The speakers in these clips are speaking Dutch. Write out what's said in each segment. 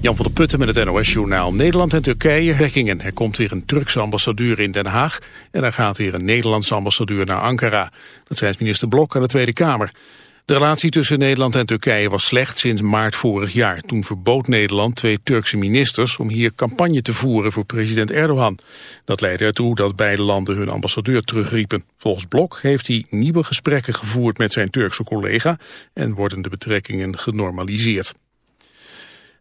Jan van der Putten met het NOS-journaal. Nederland en Turkije. Er komt weer een Turkse ambassadeur in Den Haag... en er gaat weer een Nederlandse ambassadeur naar Ankara. Dat zei minister Blok aan de Tweede Kamer. De relatie tussen Nederland en Turkije was slecht sinds maart vorig jaar. Toen verbood Nederland twee Turkse ministers om hier campagne te voeren voor president Erdogan. Dat leidde ertoe dat beide landen hun ambassadeur terugriepen. Volgens Blok heeft hij nieuwe gesprekken gevoerd met zijn Turkse collega en worden de betrekkingen genormaliseerd.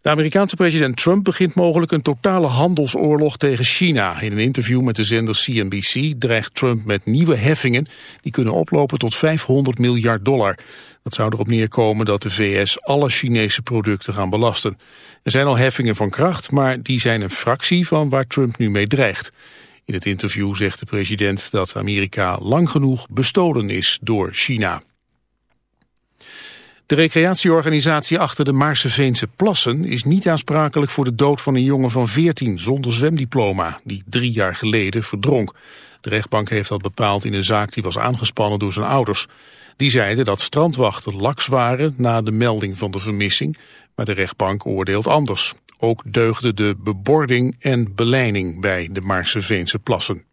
De Amerikaanse president Trump begint mogelijk een totale handelsoorlog tegen China. In een interview met de zender CNBC dreigt Trump met nieuwe heffingen... die kunnen oplopen tot 500 miljard dollar. Dat zou erop neerkomen dat de VS alle Chinese producten gaan belasten. Er zijn al heffingen van kracht, maar die zijn een fractie van waar Trump nu mee dreigt. In het interview zegt de president dat Amerika lang genoeg bestolen is door China. De recreatieorganisatie achter de Maarseveense plassen is niet aansprakelijk voor de dood van een jongen van 14 zonder zwemdiploma, die drie jaar geleden verdronk. De rechtbank heeft dat bepaald in een zaak die was aangespannen door zijn ouders. Die zeiden dat strandwachten laks waren na de melding van de vermissing, maar de rechtbank oordeelt anders. Ook deugde de bebording en beleiding bij de Maarseveense plassen.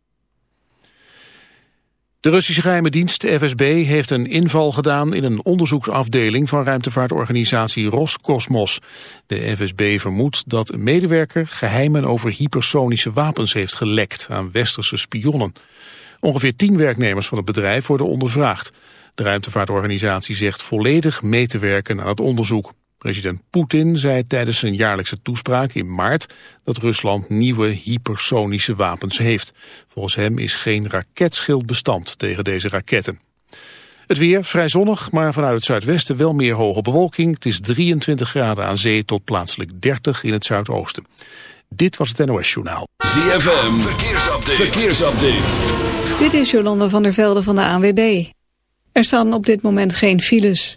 De Russische geheime dienst, FSB, heeft een inval gedaan in een onderzoeksafdeling van ruimtevaartorganisatie Roscosmos. De FSB vermoedt dat een medewerker geheimen over hypersonische wapens heeft gelekt aan westerse spionnen. Ongeveer tien werknemers van het bedrijf worden ondervraagd. De ruimtevaartorganisatie zegt volledig mee te werken aan het onderzoek. President Poetin zei tijdens zijn jaarlijkse toespraak in maart dat Rusland nieuwe hypersonische wapens heeft. Volgens hem is geen raketschild bestand tegen deze raketten. Het weer vrij zonnig, maar vanuit het zuidwesten wel meer hoge bewolking. Het is 23 graden aan zee tot plaatselijk 30 in het zuidoosten. Dit was het NOS Journaal. ZFM, verkeersupdate. verkeersupdate. Dit is Jolanda van der Velde van de ANWB. Er staan op dit moment geen files.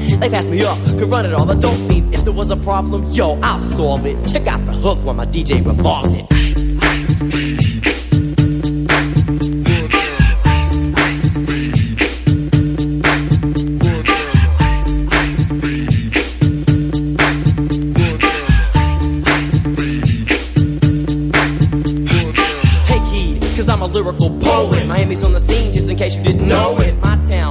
They passed me up, could run it all the dope fiends. If there was a problem, yo, I'll solve it. Check out the hook while my DJ revolves it. Take heed, cause I'm a lyrical poet. Miami's on the scene, just in case you didn't know it. My town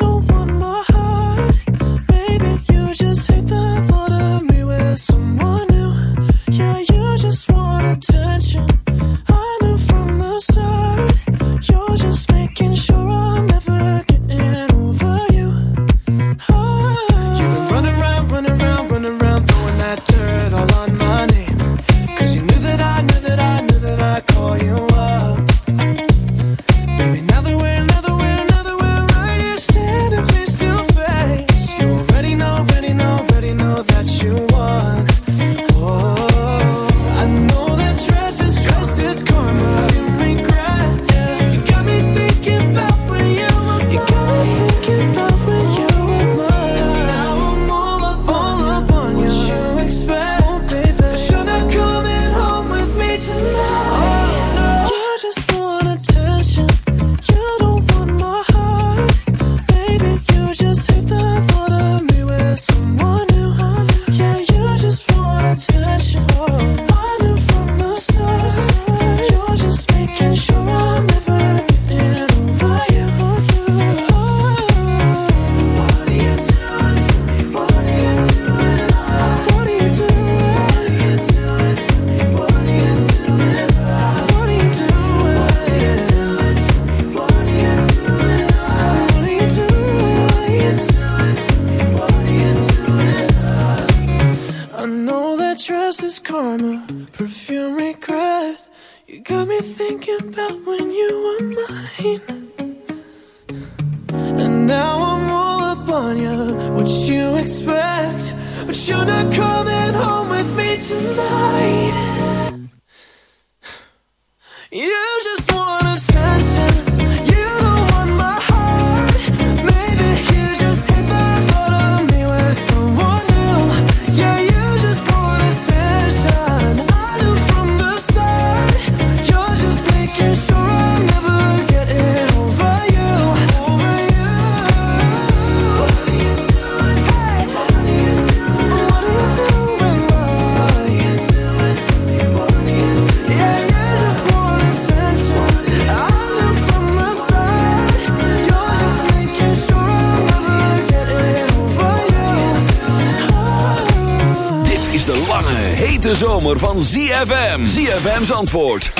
ZFM. ZFM's antwoord. 106.9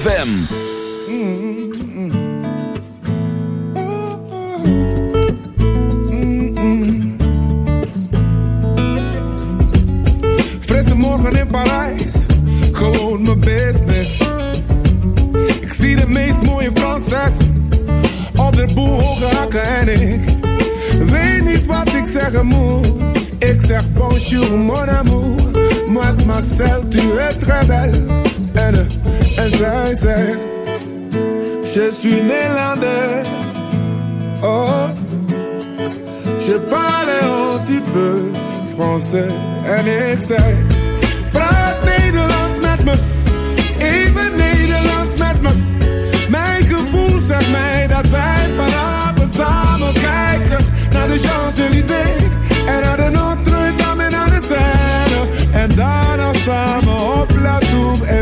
FM. Frisse morgen in Parijs, gewoon mijn business. Ik zie de meest mooie Franses op de boel hoge en ik weet niet wat ik zeggen moet. Ik zeg bonjour mon mademoiselle tu es très belle. Eh, en zij zegt, je suis Nederlands. Oh, je parle un petit peu français. En ik zei, praat Nederlands met me. Even Nederlands met me. Mijn gevoel zegt mij dat wij vanavond samen kijken naar de Champs-Élysées.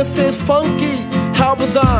promises funky. How was I?